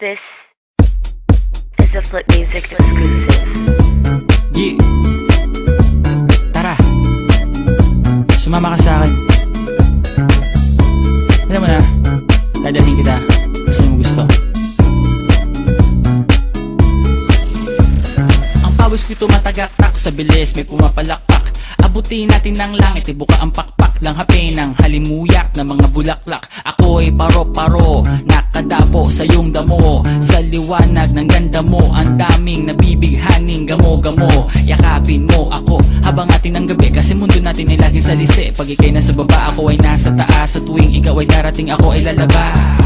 This is a Flip Music exclusive. Yeah. Tara. Sumama ka sa akin. Alam mo na, dadalhin kita. Gusto mo gusto. Ang pawis ko'y tumatagaktak sa bilis, may pumapalakpak. Abutin natin ng langit, ibuka ang pakpak lang hape ng halimuyak na mga bulaklak. Ako'y paro-paro, nakadapo sa iyong damo. Sa liwanag ng ganda mo, ang daming nabibighaning gamo-gamo. Yakapin mo ako habang atin ang gabi, kasi mundo natin ay laging salisi. Pag ikay nasa baba, ako ay nasa taas. Sa tuwing ikaw ay darating, ako ay lalabas.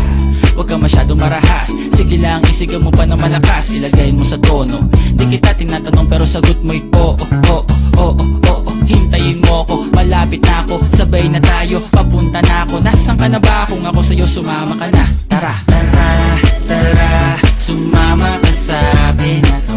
Huwag ka masyadong marahas Sige lang, isigaw mo pa ng malakas Ilagay mo sa tono Di kita tinatanong pero sagot mo'y oo, oo, oo, oo, oo Hintayin mo ako, malapit na ako Sabay na tayo, papunta na ako. Nasaan ka na ba? Kung ako sa'yo, sumama ka na. Tara, tara, tara. Sumama ka sa Nakawakan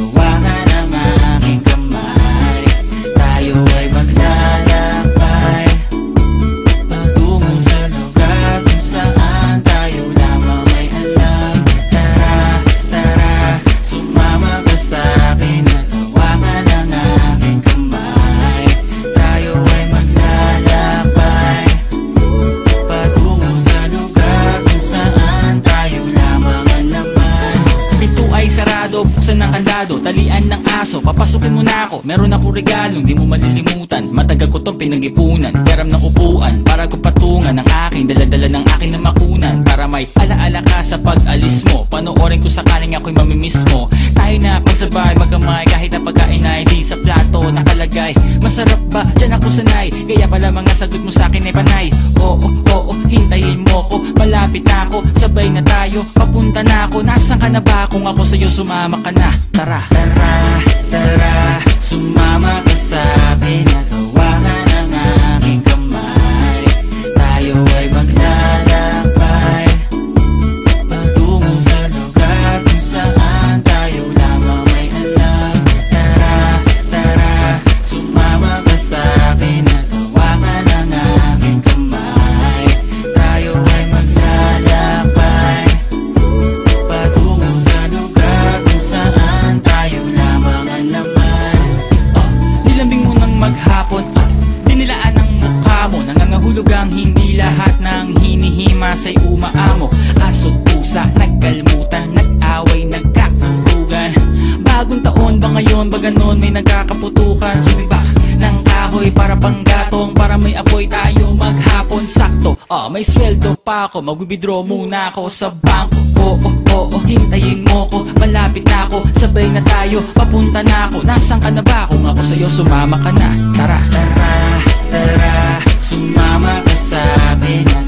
buksan ng kandado Talian ng aso, papasukin mo na ako Meron ako regalong di mo malilimutan. Matagal ko tong pinag-ipunan Garam ng upuan, para ko patungan Ang aking daladala ng aking na makunan Para may alaala ka sa pag-alis mo. Panoorin ko sakaling ako'y mamimiss mo. Tayo na magsabay, magkamay Kahit ang pagkain ay di sa plato nakalagay. Masarap ba? Diyan ako sanay. Kaya pala mga sagot mo sa akin ay panay. Oo, oo, hintayin mo ko Malapit na ako, sabay na tayo Papunta na ako, nasan ka na ba? Kung ako sa'yo sumama ka na Tara, tara, tara Sumama ka sa akin hinihima sa'y umaamo. Aso't pusa, nagkalmutan, nag-away, nagkakarugan. Bagong taon ba ngayon ba ganon? May nagkakaputukan Sumibak ng kahoy para panggatong Para may apoy tayo maghapon. Sakto Ah, may sweldo pa ako, mag-withdraw muna ako sa bangko. Oo, oo, oo, hintayin mo ko. Malapit na ako, sabay na tayo Papunta na ako, nasan ka na ba? Kung ako sa'yo, sumama ka na. Tara, tara, tara Sumama ka sa akin